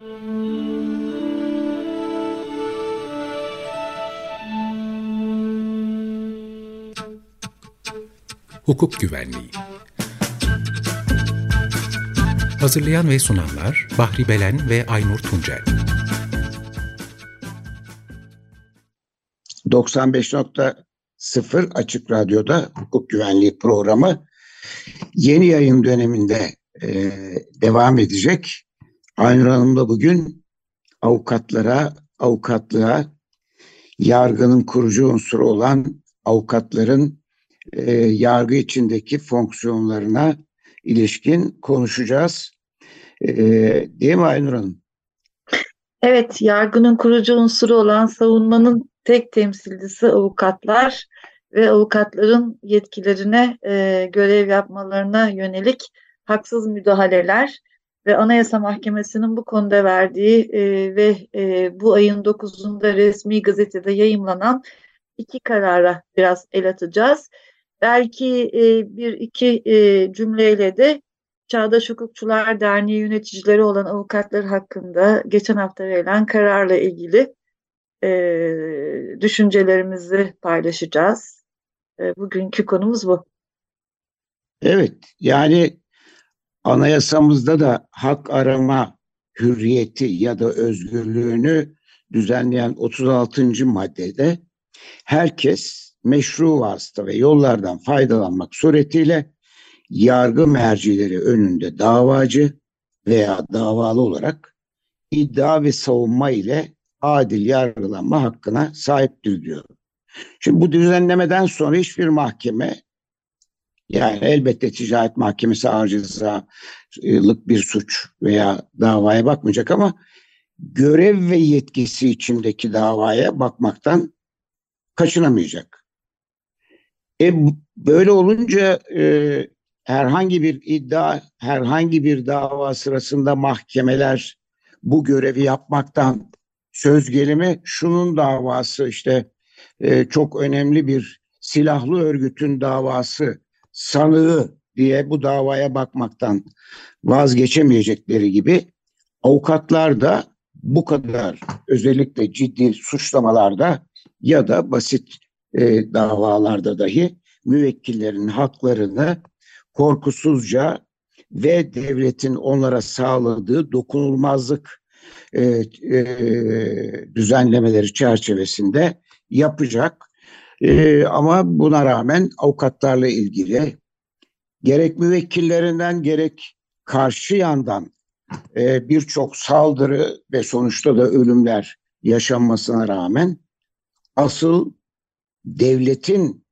Hukuk Güvenliği Hazırlayan ve sunanlar Bahri Belen ve Aynur Tuncel 95.0 Açık Radyo'da hukuk güvenliği programı yeni yayın döneminde e, devam edecek. Aynur Hanım da bugün avukatlara, avukatlığa, yargının kurucu unsuru olan avukatların e, yargı içindeki fonksiyonlarına ilişkin konuşacağız. E, değil mi Aynur Hanım? Evet, yargının kurucu unsuru olan savunmanın tek temsilcisi avukatlar ve avukatların yetkilerine e, görev yapmalarına yönelik haksız müdahaleler ve Anayasa Mahkemesi'nin bu konuda verdiği e, ve e, bu ayın 9'unda resmi gazetede yayımlanan iki karara biraz el atacağız. Belki e, bir iki e, cümleyle de Çağdaş Hukukçular Derneği yöneticileri olan avukatlar hakkında geçen hafta verilen kararla ilgili e, düşüncelerimizi paylaşacağız. E, bugünkü konumuz bu. Evet, yani anayasamızda da hak arama hürriyeti ya da özgürlüğünü düzenleyen 36. maddede herkes meşru vasıta ve yollardan faydalanmak suretiyle yargı mercileri önünde davacı veya davalı olarak iddia ve savunma ile adil yargılanma hakkına sahiptir diyor. Şimdi bu düzenlemeden sonra hiçbir mahkeme yani elbette ticaret mahkemesi ağır cezalık bir suç veya davaya bakmayacak ama görev ve yetkisi içindeki davaya bakmaktan kaçınamayacak. E, böyle olunca e, herhangi bir iddia, herhangi bir dava sırasında mahkemeler bu görevi yapmaktan söz gelimi şunun davası işte e, çok önemli bir silahlı örgütün davası sanığı diye bu davaya bakmaktan vazgeçemeyecekleri gibi avukatlar da bu kadar özellikle ciddi suçlamalarda ya da basit e, davalarda dahi müvekkillerin haklarını korkusuzca ve devletin onlara sağladığı dokunulmazlık e, e, düzenlemeleri çerçevesinde yapacak. E, ama buna rağmen avukatlarla ilgili gerek müvekkillerinden gerek karşı yandan e, birçok saldırı ve sonuçta da ölümler yaşanmasına rağmen asıl devletin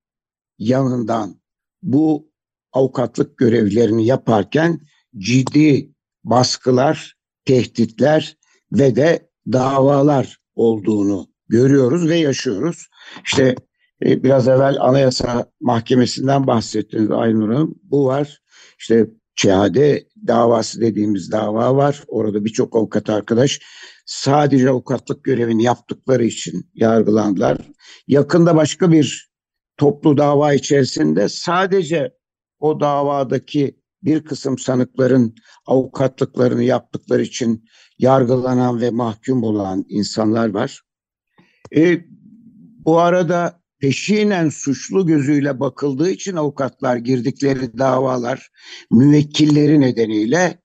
yanından bu avukatlık görevlerini yaparken ciddi baskılar, tehditler ve de davalar olduğunu görüyoruz ve yaşıyoruz. İşte biraz evvel Anayasa Mahkemesi'nden bahsettiniz Aynur Hanım. Bu var. İşte Çehade davası dediğimiz dava var. Orada birçok avukat arkadaş sadece avukatlık görevini yaptıkları için yargılandılar. Yakında başka bir toplu dava içerisinde sadece o davadaki bir kısım sanıkların avukatlıklarını yaptıkları için yargılanan ve mahkum olan insanlar var. E, bu arada peşinen suçlu gözüyle bakıldığı için avukatlar girdikleri davalar müvekkilleri nedeniyle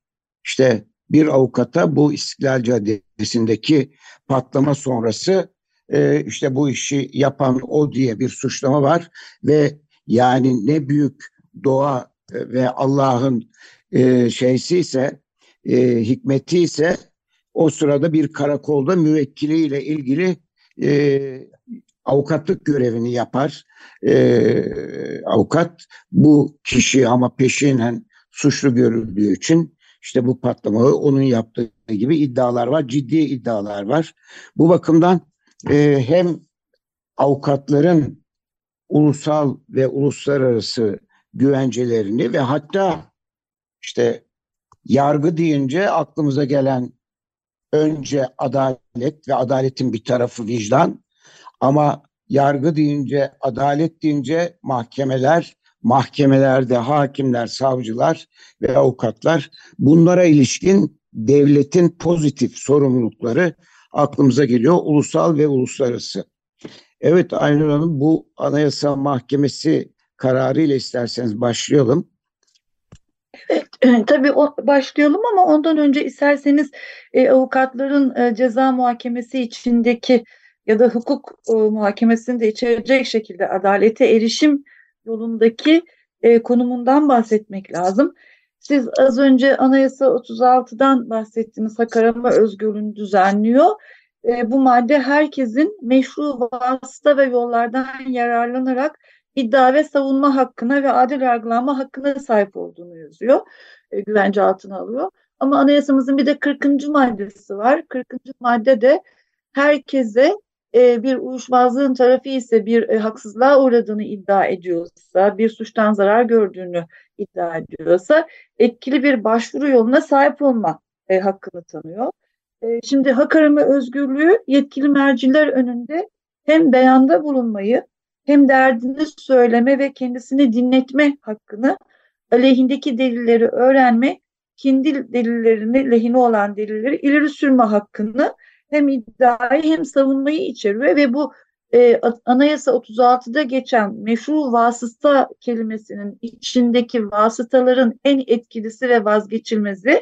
işte bir avukata bu İstiklal Caddesi'ndeki patlama sonrası e, işte bu işi yapan o diye bir suçlama var ve yani ne büyük doğa ve Allah'ın e, şeysi ise e, hikmeti ise o sırada bir karakolda müvekkiliyle ilgili e, avukatlık görevini yapar. E, avukat bu kişi ama peşinen suçlu görüldüğü için işte bu patlamayı onun yaptığı gibi iddialar var. Ciddi iddialar var. Bu bakımdan e, hem avukatların ulusal ve uluslararası güvencelerini ve hatta işte yargı deyince aklımıza gelen önce adalet ve adaletin bir tarafı vicdan ama yargı deyince adalet deyince mahkemeler mahkemelerde hakimler, savcılar ve avukatlar bunlara ilişkin devletin pozitif sorumlulukları aklımıza geliyor. Ulusal ve uluslararası. Evet Aynur Hanım bu Anayasa Mahkemesi kararı ile isterseniz başlayalım. Evet, tabii o, başlayalım ama ondan önce isterseniz e, avukatların e, ceza muhakemesi içindeki ya da hukuk e, muhakemesini de içerecek şekilde adalete erişim yolundaki e, konumundan bahsetmek lazım. Siz az önce Anayasa 36'dan bahsettiniz. Hak arama özgürlüğünü düzenliyor. E, bu madde herkesin meşru vasıta ve yollardan yararlanarak iddia ve savunma hakkına ve adil yargılanma hakkına sahip olduğunu yazıyor. E, güvence altına alıyor. Ama anayasamızın bir de 40. maddesi var. 40. madde de herkese e, bir uyuşmazlığın tarafı ise bir e, haksızlığa uğradığını iddia ediyorsa, bir suçtan zarar gördüğünü iddia ediyorsa etkili bir başvuru yoluna sahip olma e, hakkını tanıyor. E, şimdi hak arama özgürlüğü yetkili merciler önünde hem beyanda bulunmayı hem derdini söyleme ve kendisini dinletme hakkını, aleyhindeki delilleri öğrenme, kendi delillerini, lehine olan delilleri ileri sürme hakkını hem iddiayı hem savunmayı içeriyor ve bu e, Anayasa 36'da geçen meşru vasıta kelimesinin içindeki vasıtaların en etkilisi ve vazgeçilmezi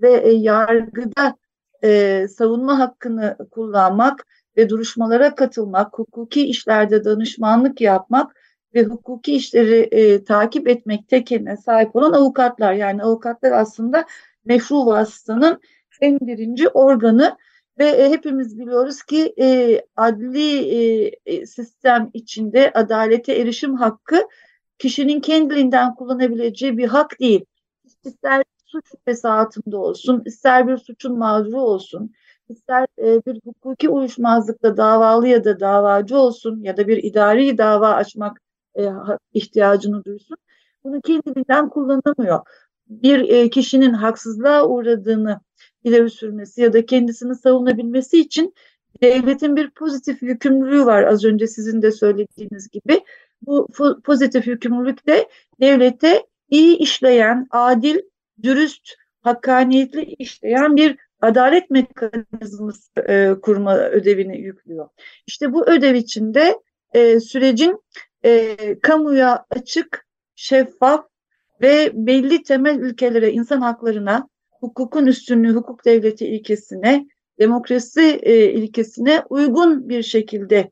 ve e, yargıda e, savunma hakkını kullanmak ve duruşmalara katılmak, hukuki işlerde danışmanlık yapmak ve hukuki işleri e, takip etmek tekeline sahip olan avukatlar. Yani avukatlar aslında meşru vasıtanın en birinci organı ve e, hepimiz biliyoruz ki e, adli e, e, sistem içinde adalete erişim hakkı kişinin kendiliğinden kullanabileceği bir hak değil. İster suç şüphesi altında olsun, ister bir suçun mağduru olsun, ister e, bir hukuki uyuşmazlıkla davalı ya da davacı olsun ya da bir idari dava açmak e, ihtiyacını duysun. Bunu kendiliğinden kullanamıyor. Bir e, kişinin haksızlığa uğradığını ileri sürmesi ya da kendisini savunabilmesi için devletin bir pozitif yükümlülüğü var az önce sizin de söylediğiniz gibi. Bu pozitif yükümlülük de devlete iyi işleyen, adil, dürüst, hakkaniyetli işleyen bir adalet mekanizması e, kurma ödevini yüklüyor. İşte bu ödev içinde e, sürecin kamuya açık, şeffaf ve belli temel ülkelere, insan haklarına, hukukun üstünlüğü, hukuk devleti ilkesine, demokrasi e, ilkesine uygun bir şekilde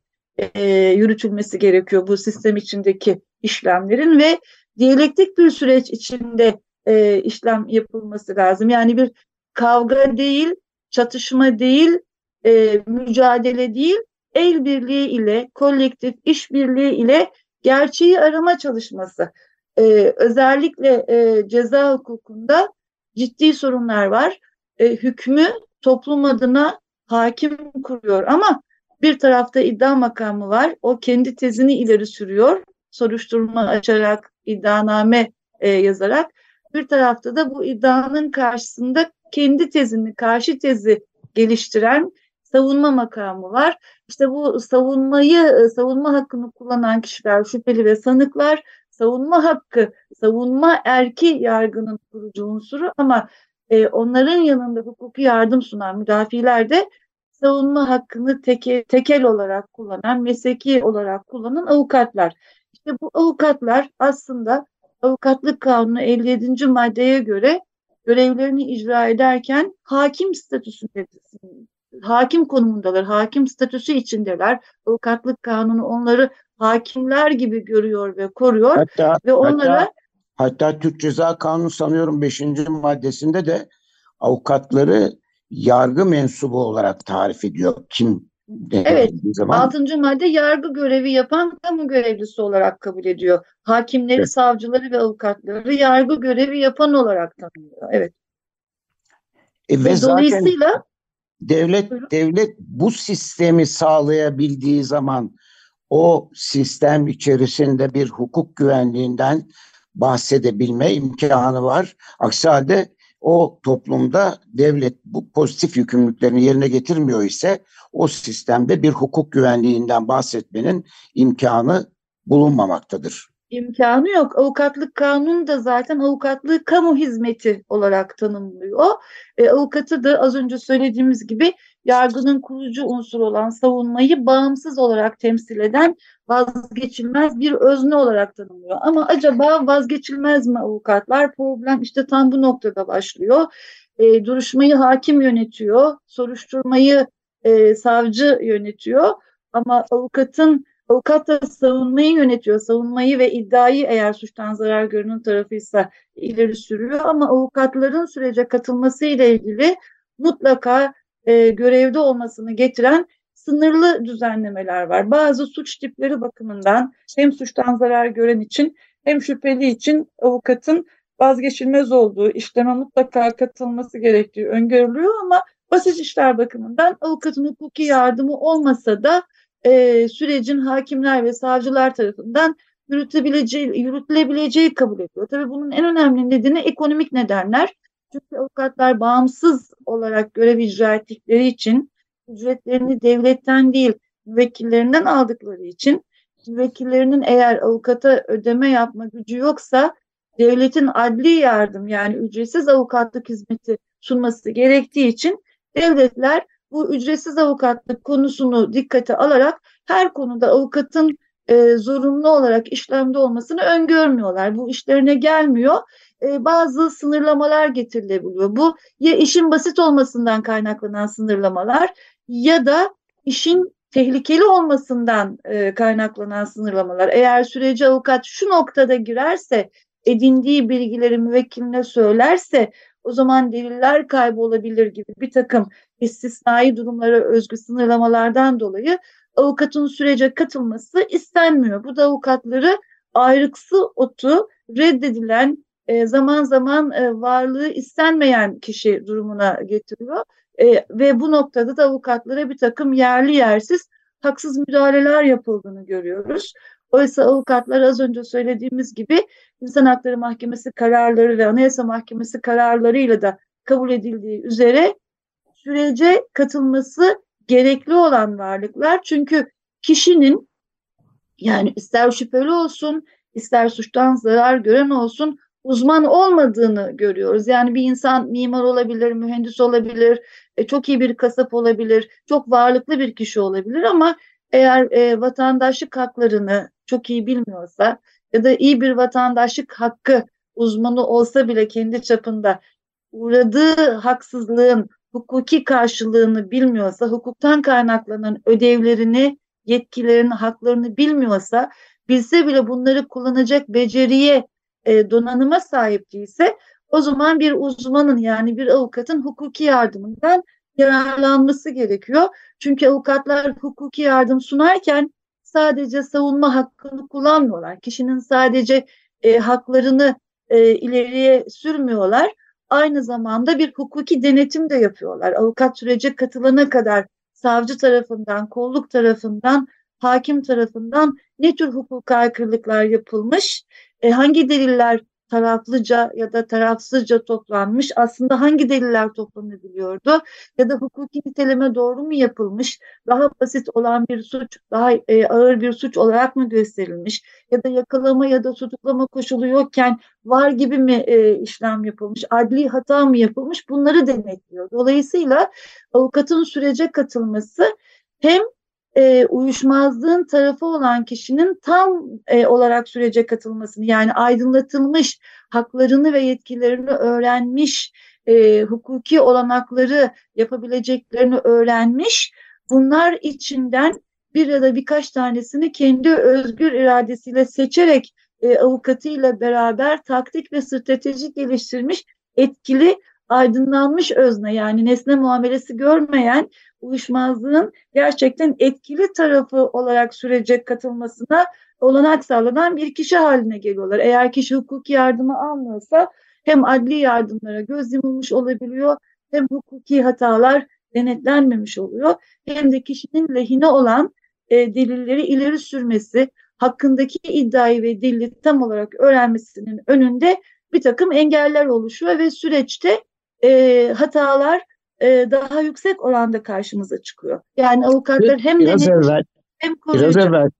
e, yürütülmesi gerekiyor bu sistem içindeki işlemlerin ve diyalektik bir süreç içinde e, işlem yapılması lazım. Yani bir kavga değil, çatışma değil, e, mücadele değil, el birliği ile, kolektif işbirliği ile gerçeği arama çalışması. E, özellikle e, ceza hukukunda ciddi sorunlar var. E, hükmü toplum adına hakim kuruyor ama bir tarafta iddia makamı var. O kendi tezini ileri sürüyor. Soruşturma açarak, iddianame e, yazarak. Bir tarafta da bu iddianın karşısında kendi tezini, karşı tezi geliştiren savunma makamı var. İşte bu savunmayı, e, savunma hakkını kullanan kişiler, şüpheli ve sanıklar savunma hakkı, savunma erki yargının kurucu unsuru ama e, onların yanında hukuki yardım sunan müdafiler de savunma hakkını teke, tekel olarak kullanan, mesleki olarak kullanan avukatlar. İşte bu avukatlar aslında avukatlık kanunu 57. maddeye göre görevlerini icra ederken hakim statüsünde hakim konumundalar, hakim statüsü içindeler. Avukatlık kanunu onları hakimler gibi görüyor ve koruyor hatta, ve onlara hatta, hatta Türk Ceza Kanunu sanıyorum 5. maddesinde de avukatları yargı mensubu olarak tarif ediyor. Kim Evet, zaman. 6. madde yargı görevi yapan kamu görevlisi olarak kabul ediyor. Hakimleri, evet. savcıları ve avukatları yargı görevi yapan olarak tanımlıyor. Evet. E, ve, ve dolayısıyla devlet buyurun. devlet bu sistemi sağlayabildiği zaman o sistem içerisinde bir hukuk güvenliğinden bahsedebilme imkanı var. Aksi halde o toplumda devlet bu pozitif yükümlülüklerini yerine getirmiyor ise o sistemde bir hukuk güvenliğinden bahsetmenin imkanı bulunmamaktadır. İmkanı yok. Avukatlık kanunu da zaten avukatlığı kamu hizmeti olarak tanımlıyor. E, avukatı da az önce söylediğimiz gibi yargının kurucu unsuru olan savunmayı bağımsız olarak temsil eden vazgeçilmez bir özne olarak tanımlıyor. Ama acaba vazgeçilmez mi avukatlar? Problem işte tam bu noktada başlıyor. E, duruşmayı hakim yönetiyor, soruşturmayı e, savcı yönetiyor. Ama avukatın Avukat da savunmayı yönetiyor. Savunmayı ve iddiayı eğer suçtan zarar görünün tarafıysa ileri sürüyor. Ama avukatların sürece katılması ile ilgili mutlaka e, görevde olmasını getiren sınırlı düzenlemeler var. Bazı suç tipleri bakımından hem suçtan zarar gören için hem şüpheli için avukatın vazgeçilmez olduğu, işleme mutlaka katılması gerektiği öngörülüyor ama basit işler bakımından avukatın hukuki yardımı olmasa da e, sürecin hakimler ve savcılar tarafından yürütülebileceği, yürütülebileceği kabul ediyor. Tabii bunun en önemli nedeni ekonomik nedenler. Çünkü avukatlar bağımsız olarak görev icra ettikleri için ücretlerini devletten değil müvekkillerinden aldıkları için müvekkillerinin eğer avukata ödeme yapma gücü yoksa devletin adli yardım yani ücretsiz avukatlık hizmeti sunması gerektiği için devletler bu ücretsiz avukatlık konusunu dikkate alarak her konuda avukatın e, zorunlu olarak işlemde olmasını öngörmüyorlar. Bu işlerine gelmiyor. E, bazı sınırlamalar getirilebiliyor. Bu ya işin basit olmasından kaynaklanan sınırlamalar ya da işin tehlikeli olmasından e, kaynaklanan sınırlamalar. Eğer süreci avukat şu noktada girerse, edindiği bilgileri müvekkiline söylerse o zaman deliller kaybolabilir gibi bir takım istisnai durumlara özgü sınırlamalardan dolayı avukatın sürece katılması istenmiyor. Bu da avukatları ayrıksı otu reddedilen e, zaman zaman e, varlığı istenmeyen kişi durumuna getiriyor. E, ve bu noktada da avukatlara bir takım yerli yersiz haksız müdahaleler yapıldığını görüyoruz. Oysa avukatlar az önce söylediğimiz gibi İnsan Hakları Mahkemesi kararları ve Anayasa Mahkemesi kararlarıyla da kabul edildiği üzere sürece katılması gerekli olan varlıklar. Çünkü kişinin yani ister şüpheli olsun, ister suçtan zarar gören olsun uzman olmadığını görüyoruz. Yani bir insan mimar olabilir, mühendis olabilir, e, çok iyi bir kasap olabilir, çok varlıklı bir kişi olabilir ama eğer e, vatandaşlık haklarını çok iyi bilmiyorsa ya da iyi bir vatandaşlık hakkı uzmanı olsa bile kendi çapında uğradığı haksızlığın hukuki karşılığını bilmiyorsa, hukuktan kaynaklanan ödevlerini, yetkilerini, haklarını bilmiyorsa, bilse bile bunları kullanacak beceriye, e, donanıma sahip değilse o zaman bir uzmanın yani bir avukatın hukuki yardımından yararlanması gerekiyor. Çünkü avukatlar hukuki yardım sunarken sadece savunma hakkını kullanmıyorlar. Kişinin sadece e, haklarını e, ileriye sürmüyorlar. Aynı zamanda bir hukuki denetim de yapıyorlar. Avukat sürece katılana kadar savcı tarafından, kolluk tarafından, hakim tarafından ne tür hukuk aykırılıklar yapılmış, e, hangi deliller taraflıca ya da tarafsızca toplanmış. Aslında hangi deliller toplanabiliyordu ya da hukuki niteleme doğru mu yapılmış? Daha basit olan bir suç, daha e, ağır bir suç olarak mı gösterilmiş? Ya da yakalama ya da tutuklama koşulu yokken var gibi mi e, işlem yapılmış? Adli hata mı yapılmış? Bunları denetliyor. Dolayısıyla avukatın sürece katılması hem e, uyuşmazlığın tarafı olan kişinin tam e, olarak sürece katılmasını yani aydınlatılmış haklarını ve yetkilerini öğrenmiş e, hukuki olanakları yapabileceklerini öğrenmiş bunlar içinden bir ya da birkaç tanesini kendi özgür iradesiyle seçerek e, avukatıyla beraber taktik ve strateji geliştirmiş etkili aydınlanmış özne yani nesne muamelesi görmeyen uyuşmazlığın gerçekten etkili tarafı olarak sürece katılmasına olanak sağlanan bir kişi haline geliyorlar. Eğer kişi hukuki yardımı almıyorsa hem adli yardımlara göz yumulmuş olabiliyor hem hukuki hatalar denetlenmemiş oluyor hem de kişinin lehine olan e, delilleri ileri sürmesi, hakkındaki iddiayı ve delili tam olarak öğrenmesinin önünde bir takım engeller oluşuyor ve süreçte e, hatalar e, daha yüksek oranda karşımıza çıkıyor. Yani avukatlar hem biraz denetim evvel, hem koruyucu. Biraz evvel,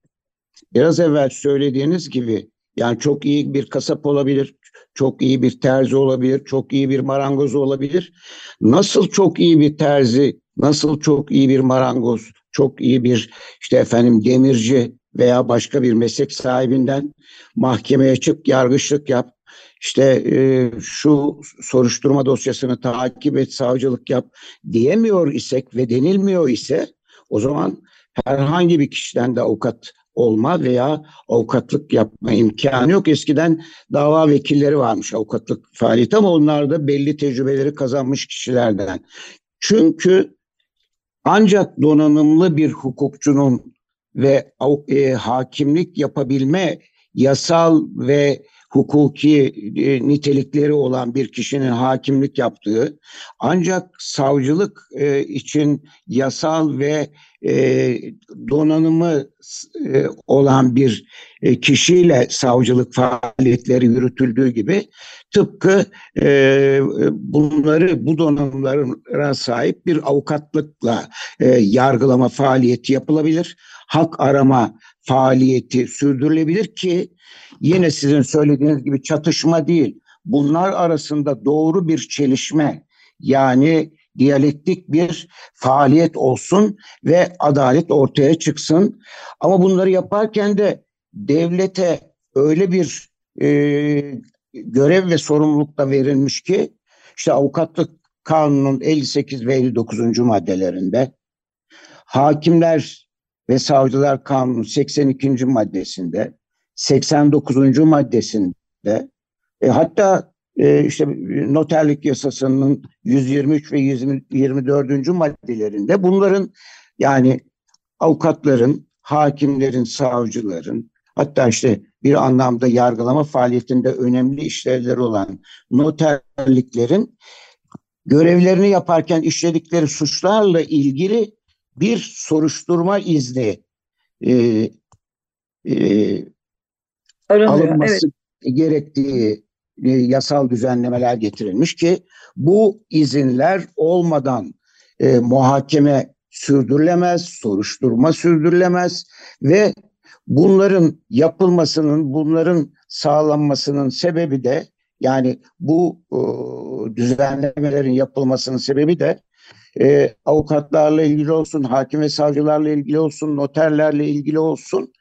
biraz evvel söylediğiniz gibi Yani çok iyi bir kasap olabilir, çok iyi bir terzi olabilir, çok iyi bir marangoz olabilir. Nasıl çok iyi bir terzi, nasıl çok iyi bir marangoz, çok iyi bir işte efendim demirci veya başka bir meslek sahibinden mahkemeye çık, yargıçlık yap, işte e, şu soruşturma dosyasını takip et, savcılık yap diyemiyor isek ve denilmiyor ise o zaman herhangi bir kişiden de avukat olma veya avukatlık yapma imkanı yok. Eskiden dava vekilleri varmış avukatlık faaliyeti ama onlar da belli tecrübeleri kazanmış kişilerden. Çünkü ancak donanımlı bir hukukçunun ve e, hakimlik yapabilme yasal ve hukuki e, nitelikleri olan bir kişinin hakimlik yaptığı ancak savcılık e, için yasal ve e, donanımı e, olan bir e, kişiyle savcılık faaliyetleri yürütüldüğü gibi tıpkı e, bunları bu donanımlara sahip bir avukatlıkla e, yargılama faaliyeti yapılabilir. Hak arama faaliyeti sürdürülebilir ki yine sizin söylediğiniz gibi çatışma değil. Bunlar arasında doğru bir çelişme yani diyalektik bir faaliyet olsun ve adalet ortaya çıksın. Ama bunları yaparken de devlete öyle bir e, görev ve sorumluluk da verilmiş ki işte avukatlık kanunun 58 ve 59. maddelerinde hakimler ve savcılar kanunun 82. maddesinde 89. maddesinde e, hatta e, işte noterlik yasasının 123 ve 124. maddelerinde bunların yani avukatların, hakimlerin, savcıların hatta işte bir anlamda yargılama faaliyetinde önemli işlevleri olan noterliklerin görevlerini yaparken işledikleri suçlarla ilgili bir soruşturma izni e, e, alınması evet. gerektiği e, yasal düzenlemeler getirilmiş ki bu izinler olmadan e, muhakeme sürdürülemez, soruşturma sürdürülemez ve bunların yapılmasının, bunların sağlanmasının sebebi de yani bu e, düzenlemelerin yapılmasının sebebi de e, avukatlarla ilgili olsun, hakim ve savcılarla ilgili olsun, noterlerle ilgili olsun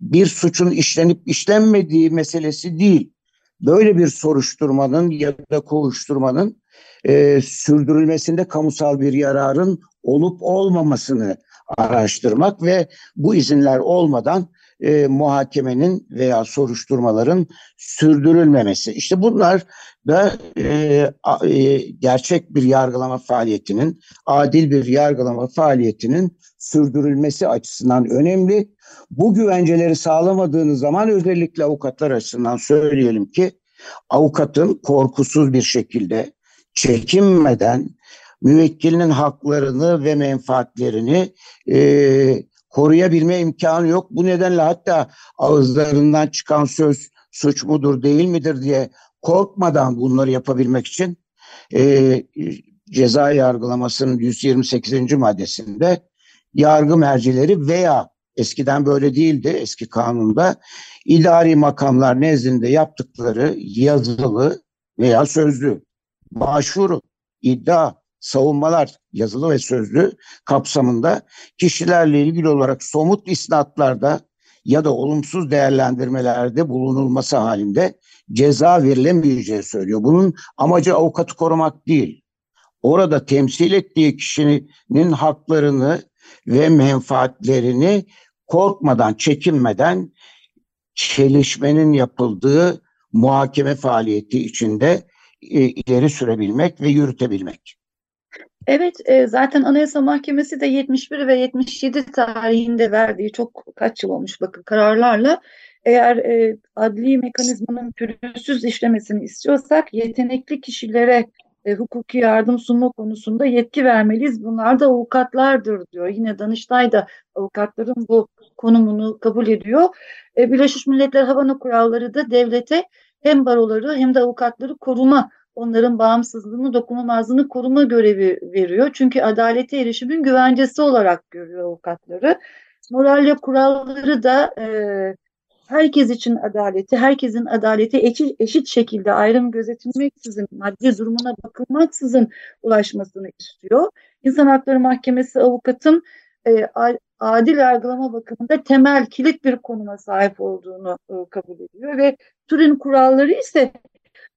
bir suçun işlenip işlenmediği meselesi değil. Böyle bir soruşturmanın ya da kovuşturmanın e, sürdürülmesinde kamusal bir yararın olup olmamasını araştırmak ve bu izinler olmadan e, muhakemenin veya soruşturmaların sürdürülmemesi. İşte bunlar da e, e, gerçek bir yargılama faaliyetinin, adil bir yargılama faaliyetinin sürdürülmesi açısından önemli. Bu güvenceleri sağlamadığınız zaman özellikle avukatlar açısından söyleyelim ki avukatın korkusuz bir şekilde çekinmeden müvekkilinin haklarını ve menfaatlerini e, koruyabilme imkanı yok. Bu nedenle hatta ağızlarından çıkan söz suç mudur değil midir diye korkmadan bunları yapabilmek için e, ceza yargılamasının 128. maddesinde yargı mercileri veya eskiden böyle değildi eski kanunda idari makamlar nezdinde yaptıkları yazılı veya sözlü başvuru, iddia, savunmalar yazılı ve sözlü kapsamında kişilerle ilgili olarak somut isnatlarda ya da olumsuz değerlendirmelerde bulunulması halinde ceza verilemeyeceği söylüyor. Bunun amacı avukatı korumak değil. Orada temsil ettiği kişinin haklarını ve menfaatlerini korkmadan, çekinmeden çelişmenin yapıldığı muhakeme faaliyeti içinde e, ileri sürebilmek ve yürütebilmek. Evet, e, zaten Anayasa Mahkemesi de 71 ve 77 tarihinde verdiği çok kaç yıl olmuş bakın kararlarla eğer e, adli mekanizmanın pürüzsüz işlemesini istiyorsak yetenekli kişilere e, hukuki yardım sunma konusunda yetki vermeliyiz. Bunlar da avukatlardır diyor. Yine Danıştay da avukatların bu konumunu kabul ediyor. E, Birleşmiş Milletler Havana Kuralları da devlete hem baroları hem de avukatları koruma, onların bağımsızlığını, dokunulmazlığını koruma görevi veriyor. Çünkü adalete erişimin güvencesi olarak görüyor avukatları. Moralle kuralları da e, herkes için adaleti, herkesin adaleti eşit, eşit şekilde ayrım gözetilmeksizin, maddi durumuna bakılmaksızın ulaşmasını istiyor. İnsan Hakları Mahkemesi avukatın e, adil yargılama bakımında temel kilit bir konuma sahip olduğunu e, kabul ediyor ve Turin kuralları ise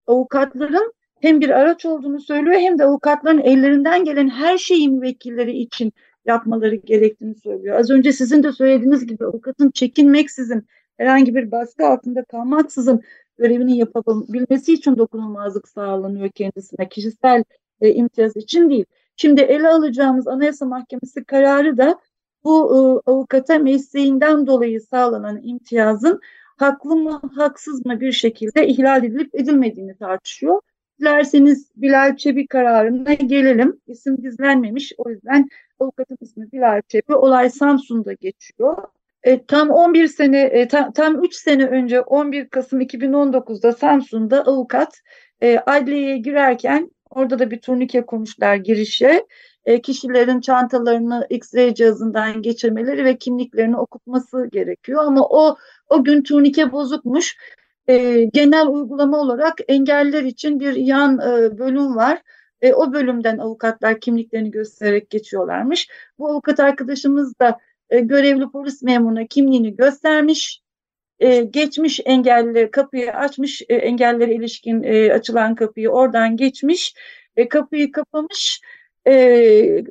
avukatların hem bir araç olduğunu söylüyor hem de avukatların ellerinden gelen her şeyi müvekkilleri için yapmaları gerektiğini söylüyor. Az önce sizin de söylediğiniz gibi avukatın çekinmeksizin herhangi bir baskı altında kalmaksızın görevini yapabilmesi için dokunulmazlık sağlanıyor kendisine. Kişisel e, imtiyaz için değil. Şimdi ele alacağımız Anayasa Mahkemesi kararı da bu e, avukata mesleğinden dolayı sağlanan imtiyazın haklı mı haksız mı bir şekilde ihlal edilip edilmediğini tartışıyor. Dilerseniz Bilal Çebi kararına gelelim. İsim gizlenmemiş. O yüzden avukatın ismi Bilal Çebi. Olay Samsun'da geçiyor. E, tam 11 sene, e, tam, tam 3 sene önce 11 Kasım 2019'da Samsun'da avukat e, adliyeye girerken orada da bir turnike koymuşlar girişe. E, kişilerin çantalarını X-ray cihazından geçirmeleri ve kimliklerini okutması gerekiyor. Ama o o gün turnike bozukmuş. E, genel uygulama olarak engeller için bir yan e, bölüm var. E, o bölümden avukatlar kimliklerini göstererek geçiyorlarmış. Bu avukat arkadaşımız da e, görevli polis memuruna kimliğini göstermiş. E, geçmiş engelli kapıyı açmış, e, engellere ilişkin e, açılan kapıyı oradan geçmiş, e, kapıyı kapamış, e,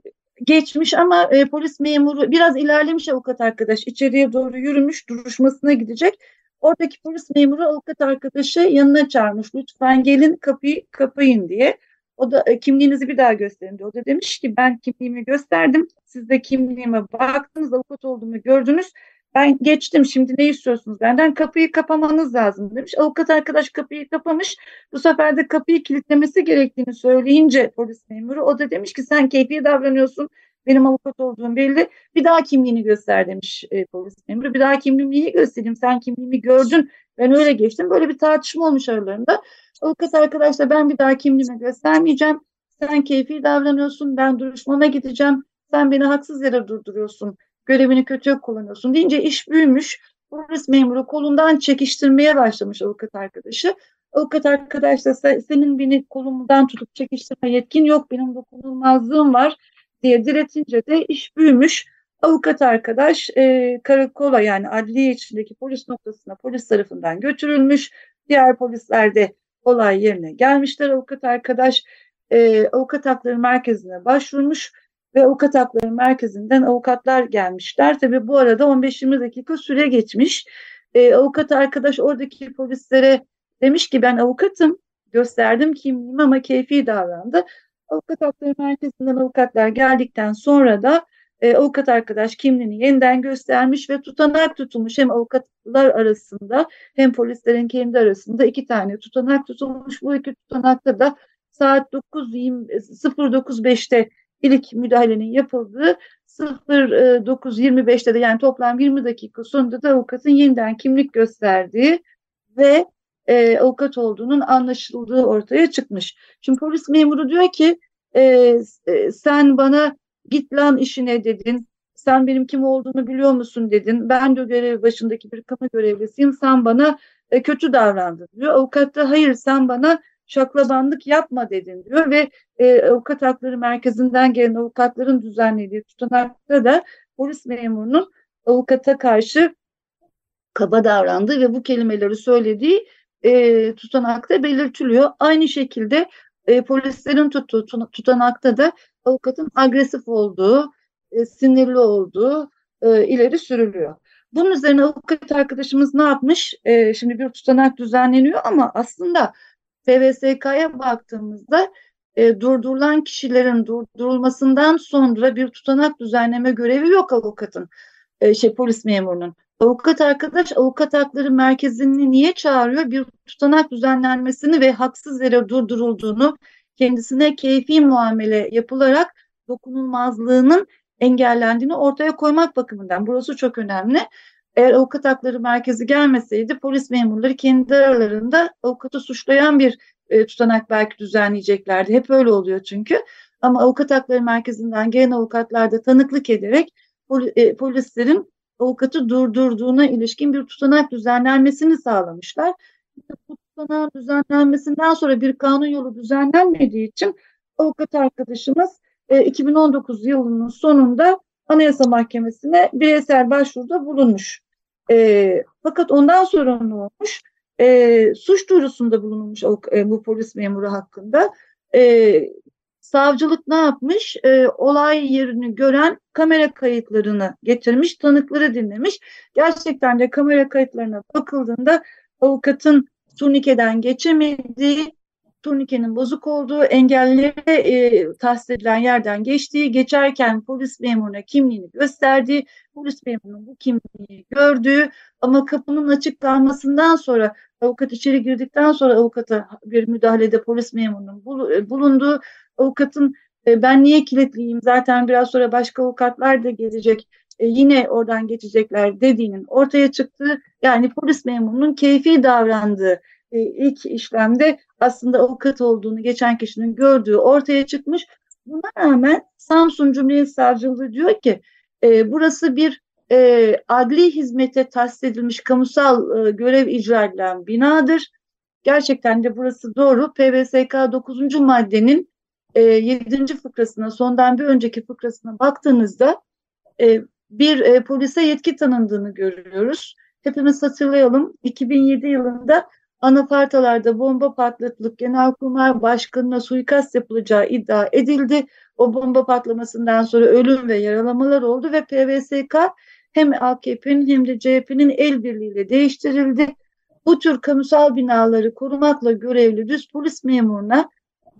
geçmiş ama e, polis memuru biraz ilerlemiş avukat arkadaş içeriye doğru yürümüş duruşmasına gidecek. Oradaki polis memuru avukat arkadaşı yanına çağırmış. Lütfen gelin kapıyı kapayın diye. O da e, kimliğinizi bir daha gösterin diyor. O da demiş ki ben kimliğimi gösterdim. Siz de kimliğime baktınız, avukat olduğumu gördünüz. Ben geçtim şimdi ne istiyorsunuz benden? Kapıyı kapamanız lazım demiş. Avukat arkadaş kapıyı kapamış. Bu sefer de kapıyı kilitlemesi gerektiğini söyleyince polis memuru o da demiş ki sen keyfi davranıyorsun. Benim avukat olduğum belli. Bir daha kimliğini göster demiş e, polis memuru. Bir daha kimliğimi niye göstereyim? Sen kimliğimi gördün. Ben öyle geçtim. Böyle bir tartışma olmuş aralarında. Avukat arkadaşla ben bir daha kimliğimi göstermeyeceğim. Sen keyfi davranıyorsun. Ben duruşmama gideceğim. Sen beni haksız yere durduruyorsun. Görevini kötü kullanıyorsun deyince iş büyümüş. Polis memuru kolundan çekiştirmeye başlamış avukat arkadaşı. Avukat arkadaş da senin beni kolumdan tutup çekiştirme yetkin yok. Benim dokunulmazlığım var diye diretince de iş büyümüş. Avukat arkadaş e, karakola yani adliye içindeki polis noktasına polis tarafından götürülmüş. Diğer polisler de olay yerine gelmişler. Avukat arkadaş e, avukat hakları merkezine başvurmuş ve avukat hakları merkezinden avukatlar gelmişler. Tabi bu arada 15-20 dakika süre geçmiş. E, avukat arkadaş oradaki polislere demiş ki ben avukatım gösterdim kimliğimi ama keyfi davrandı. Avukat Hakları Merkezi'nden avukatlar geldikten sonra da e, avukat arkadaş kimliğini yeniden göstermiş ve tutanak tutulmuş hem avukatlar arasında hem polislerin kendi arasında iki tane tutanak tutulmuş. Bu iki tutanakta da saat 9.05'te ilk müdahalenin yapıldığı 09.25'te de yani toplam 20 dakika sonunda da avukatın yeniden kimlik gösterdiği ve e, avukat olduğunun anlaşıldığı ortaya çıkmış. Şimdi polis memuru diyor ki e, e, sen bana git lan işine dedin. Sen benim kim olduğunu biliyor musun dedin. Ben de görev başındaki bir kamu görevlisiyim. Sen bana e, kötü davrandın diyor. Avukat da hayır sen bana şaklabanlık yapma dedin diyor ve e, avukat hakları merkezinden gelen avukatların düzenlediği tutanakta da polis memurunun avukata karşı kaba davrandığı ve bu kelimeleri söylediği e, tutanakta belirtiliyor. Aynı şekilde e, polislerin tuttuğu tutanakta da avukatın agresif olduğu, e, sinirli olduğu e, ileri sürülüyor. Bunun üzerine avukat arkadaşımız ne yapmış? E, şimdi bir tutanak düzenleniyor ama aslında PVSK'ya baktığımızda e, durdurulan kişilerin durdurulmasından sonra bir tutanak düzenleme görevi yok avukatın, e, şey polis memurunun. Avukat arkadaş avukat hakları merkezini niye çağırıyor? Bir tutanak düzenlenmesini ve haksız yere durdurulduğunu kendisine keyfi muamele yapılarak dokunulmazlığının engellendiğini ortaya koymak bakımından. Burası çok önemli. Eğer avukat hakları merkezi gelmeseydi polis memurları kendi aralarında avukatı suçlayan bir e, tutanak belki düzenleyeceklerdi. Hep öyle oluyor çünkü. Ama avukat hakları merkezinden gelen avukatlar da tanıklık ederek e, polislerin avukatı durdurduğuna ilişkin bir tutanak düzenlenmesini sağlamışlar. Bu tutanağın düzenlenmesinden sonra bir kanun yolu düzenlenmediği için avukat arkadaşımız 2019 e, yılının sonunda Anayasa Mahkemesi'ne bireysel başvuruda bulunmuş. E, fakat ondan sonra ne olmuş? E, suç duyurusunda bulunmuş e, bu polis memuru hakkında. E, savcılık ne yapmış? E, olay yerini gören kamera kayıtlarını getirmiş, tanıkları dinlemiş. Gerçekten de kamera kayıtlarına bakıldığında avukatın turnikeden geçemediği, turnikenin bozuk olduğu, engelleri e, tahsis edilen yerden geçtiği, geçerken polis memuruna kimliğini gösterdiği, polis memurunun bu kimliği gördüğü ama kapının açık kalmasından sonra avukat içeri girdikten sonra avukata bir müdahalede polis memurunun e, bulunduğu, avukatın e, ben niye kilitliyim zaten biraz sonra başka avukatlar da gelecek e, yine oradan geçecekler dediğinin ortaya çıktığı yani polis memurunun keyfi davrandığı e, ilk işlemde aslında avukat olduğunu geçen kişinin gördüğü ortaya çıkmış. Buna rağmen Samsun Cumhuriyet Savcılığı diyor ki burası bir adli hizmete tahsis edilmiş kamusal görev icra edilen binadır. Gerçekten de burası doğru. PVSK 9. maddenin e, 7. fıkrasına sondan bir önceki fıkrasına baktığınızda e, bir e, polise yetki tanındığını görüyoruz. Hepimiz hatırlayalım 2007 yılında anafartalarda bomba patlatılıp Genelkurmay Başkanı'na suikast yapılacağı iddia edildi. O bomba patlamasından sonra ölüm ve yaralamalar oldu ve PVSK hem AKP'nin hem de CHP'nin el birliğiyle değiştirildi. Bu tür kamusal binaları korumakla görevli düz polis memuruna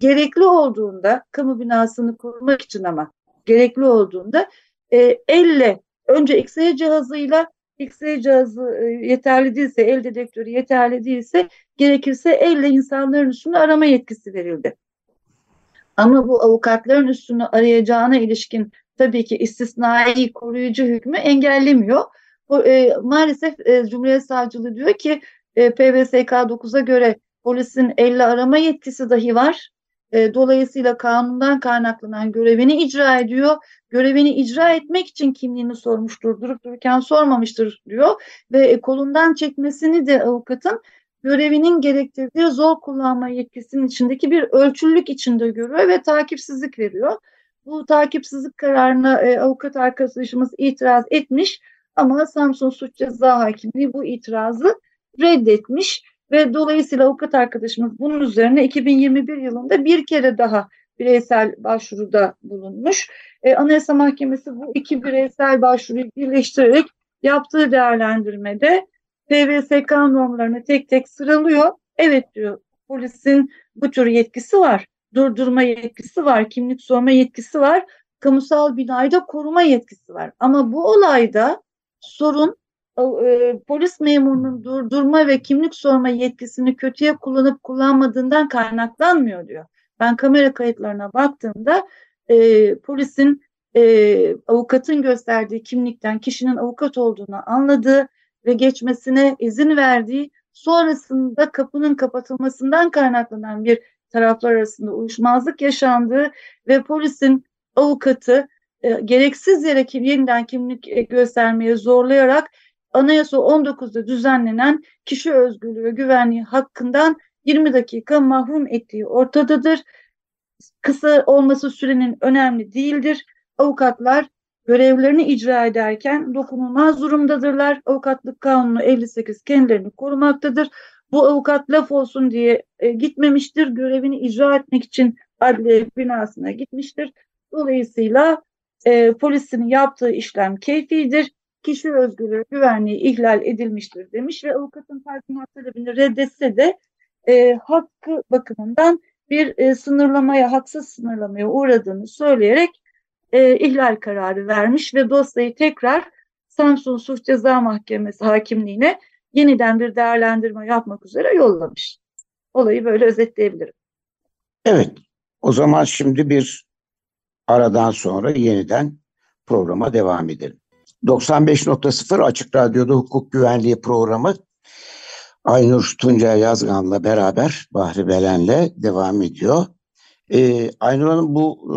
gerekli olduğunda kamu binasını korumak için ama gerekli olduğunda e, elle önce X-ray cihazıyla X-ray cihazı e, yeterli değilse, el dedektörü yeterli değilse gerekirse elle insanların üstünü arama yetkisi verildi. Ama bu avukatların üstünü arayacağına ilişkin tabii ki istisnai koruyucu hükmü engellemiyor. Bu, e, maalesef e, Cumhuriyet Savcılığı diyor ki e, PVSK 9'a göre polisin elle arama yetkisi dahi var. E, dolayısıyla kanundan kaynaklanan görevini icra ediyor. Görevini icra etmek için kimliğini sormuştur, durup dururken sormamıştır diyor. Ve e, kolundan çekmesini de avukatın görevinin gerektirdiği zor kullanma yetkisinin içindeki bir ölçülük içinde görüyor ve takipsizlik veriyor. Bu takipsizlik kararına e, avukat arkadaşımız itiraz etmiş ama Samsun Suç Ceza Hakimliği bu itirazı reddetmiş ve dolayısıyla avukat arkadaşımız bunun üzerine 2021 yılında bir kere daha bireysel başvuruda bulunmuş. E, Anayasa Mahkemesi bu iki bireysel başvuruyu birleştirerek yaptığı değerlendirmede PVSK normlarını tek tek sıralıyor. Evet diyor polisin bu tür yetkisi var. Durdurma yetkisi var, kimlik sorma yetkisi var, kamusal binayı koruma yetkisi var. Ama bu olayda sorun e, polis memurunun durdurma ve kimlik sorma yetkisini kötüye kullanıp kullanmadığından kaynaklanmıyor diyor. Ben kamera kayıtlarına baktığımda e, polisin e, avukatın gösterdiği kimlikten kişinin avukat olduğunu anladığı ve geçmesine izin verdiği sonrasında kapının kapatılmasından kaynaklanan bir taraflar arasında uyuşmazlık yaşandığı ve polisin avukatı e, gereksiz yere kim, yeniden kimlik e, göstermeye zorlayarak Anayasa 19'da düzenlenen kişi özgürlüğü ve güvenliği hakkından 20 dakika mahrum ettiği ortadadır. Kısa olması sürenin önemli değildir. Avukatlar görevlerini icra ederken dokunulmaz durumdadırlar. Avukatlık Kanunu 58 kendilerini korumaktadır. Bu avukat laf olsun diye e, gitmemiştir. Görevini icra etmek için adliye binasına gitmiştir. Dolayısıyla e, polisin yaptığı işlem keyfidir kişi özgürlüğü güvenliği ihlal edilmiştir demiş ve avukatın tazminat talebini reddetse de e, hakkı bakımından bir e, sınırlamaya, haksız sınırlamaya uğradığını söyleyerek e, ihlal kararı vermiş ve dosyayı tekrar Samsun Suç Ceza Mahkemesi hakimliğine yeniden bir değerlendirme yapmak üzere yollamış. Olayı böyle özetleyebilirim. Evet, o zaman şimdi bir aradan sonra yeniden programa devam edelim. 95.0 Açık Radyo'da hukuk güvenliği programı Aynur Tunca Yazgan'la beraber Bahri Belen'le devam ediyor. Ee, Aynur Hanım bu e,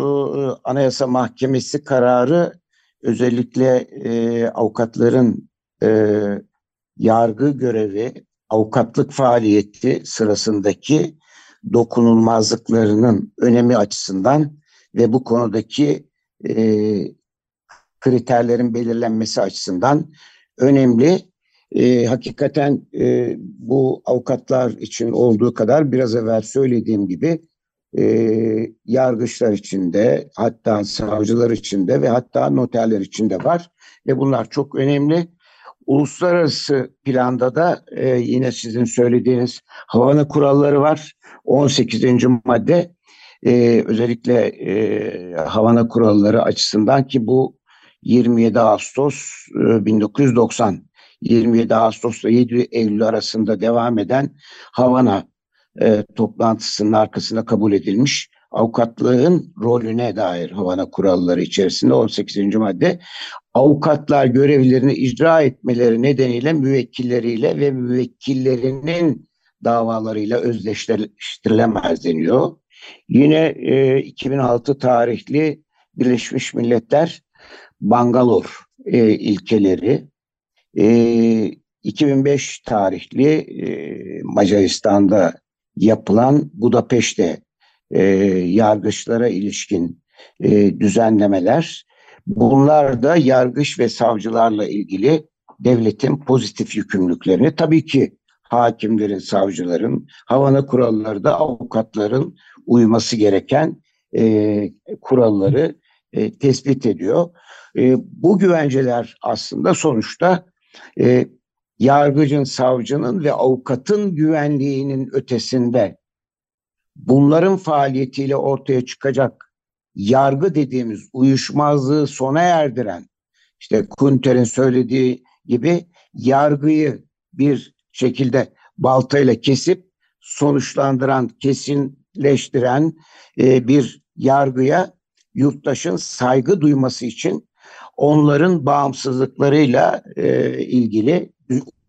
Anayasa Mahkemesi kararı özellikle e, avukatların e, yargı görevi, avukatlık faaliyeti sırasındaki dokunulmazlıklarının önemi açısından ve bu konudaki e, kriterlerin belirlenmesi açısından önemli. E, hakikaten e, bu avukatlar için olduğu kadar biraz evvel söylediğim gibi e, yargıçlar içinde hatta savcılar içinde ve hatta noterler içinde var ve bunlar çok önemli. Uluslararası planda da e, yine sizin söylediğiniz Havana kuralları var. 18. madde e, özellikle e, Havana kuralları açısından ki bu 27 Ağustos e, 1990 27 Ağustos ile 7 Eylül arasında devam eden Havana e, toplantısının arkasında kabul edilmiş avukatlığın rolüne dair Havana kuralları içerisinde 18. madde avukatlar görevlerini icra etmeleri nedeniyle müvekkilleriyle ve müvekkillerinin davalarıyla özdeşleştirilemez deniyor. Yine e, 2006 tarihli Birleşmiş Milletler Bangalore e, ilkeleri, e, 2005 tarihli e, Macaristan'da yapılan Budapeşte e, yargıçlara ilişkin e, düzenlemeler, bunlar da yargıç ve savcılarla ilgili devletin pozitif yükümlülüklerini tabii ki hakimlerin, savcıların, havana kuralları da avukatların uyması gereken e, kuralları e, tespit ediyor. E, bu güvenceler aslında sonuçta e, yargıcın, savcının ve avukatın güvenliğinin ötesinde bunların faaliyetiyle ortaya çıkacak yargı dediğimiz uyuşmazlığı sona erdiren işte Kunter'in söylediği gibi yargıyı bir şekilde baltayla kesip sonuçlandıran, kesinleştiren e, bir yargıya yurttaşın saygı duyması için onların bağımsızlıklarıyla e, ilgili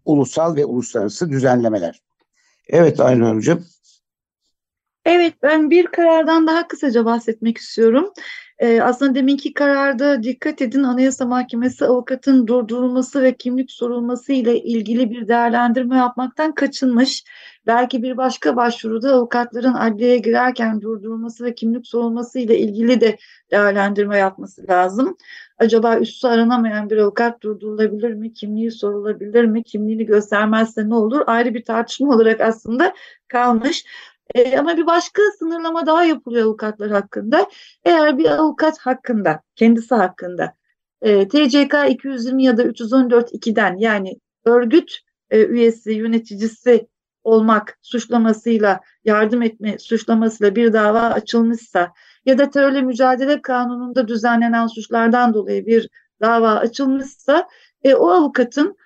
ulusal ve uluslararası düzenlemeler. Evet Aynur Hocam. Evet ben bir karardan daha kısaca bahsetmek istiyorum. Ee, aslında deminki kararda dikkat edin Anayasa Mahkemesi avukatın durdurulması ve kimlik sorulması ile ilgili bir değerlendirme yapmaktan kaçınmış. Belki bir başka başvuruda avukatların adliyeye girerken durdurulması ve kimlik sorulması ile ilgili de değerlendirme yapması lazım. Acaba üstü aranamayan bir avukat durdurulabilir mi? Kimliği sorulabilir mi? Kimliğini göstermezse ne olur? Ayrı bir tartışma olarak aslında kalmış. E, ama bir başka sınırlama daha yapılıyor avukatlar hakkında. Eğer bir avukat hakkında, kendisi hakkında e, TCK 220 ya da 314 2'den yani örgüt e, üyesi, yöneticisi olmak suçlamasıyla, yardım etme suçlamasıyla bir dava açılmışsa ya da terörle mücadele kanununda düzenlenen suçlardan dolayı bir dava açılmışsa e, o avukatın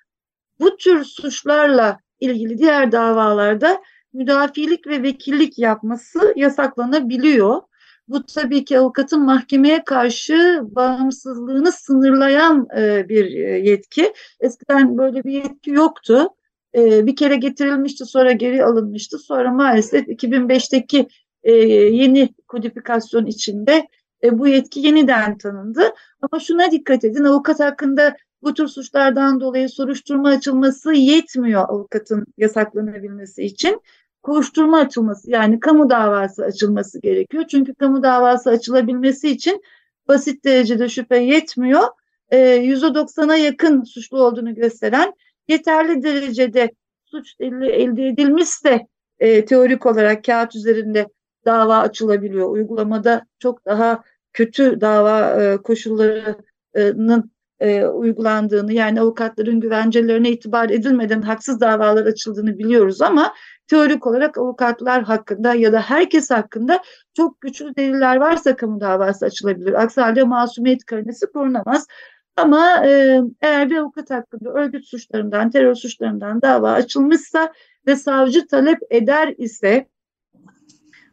bu tür suçlarla ilgili diğer davalarda müdafilik ve vekillik yapması yasaklanabiliyor. Bu tabii ki avukatın mahkemeye karşı bağımsızlığını sınırlayan e, bir e, yetki. Eskiden böyle bir yetki yoktu. E, bir kere getirilmişti sonra geri alınmıştı. Sonra maalesef 2005'teki e, yeni kodifikasyon içinde e, bu yetki yeniden tanındı. Ama şuna dikkat edin avukat hakkında bu tür suçlardan dolayı soruşturma açılması yetmiyor avukatın yasaklanabilmesi için. Kovuşturma açılması yani kamu davası açılması gerekiyor. Çünkü kamu davası açılabilmesi için basit derecede şüphe yetmiyor. E, %90'a yakın suçlu olduğunu gösteren yeterli derecede suç elde edilmişse e, teorik olarak kağıt üzerinde dava açılabiliyor. Uygulamada çok daha kötü dava e, koşullarının e, uygulandığını yani avukatların güvencelerine itibar edilmeden haksız davalar açıldığını biliyoruz ama teorik olarak avukatlar hakkında ya da herkes hakkında çok güçlü deliller varsa kamu davası açılabilir. Aksi halde masumiyet karinesi korunamaz. Ama e, eğer bir avukat hakkında örgüt suçlarından, terör suçlarından dava açılmışsa ve savcı talep eder ise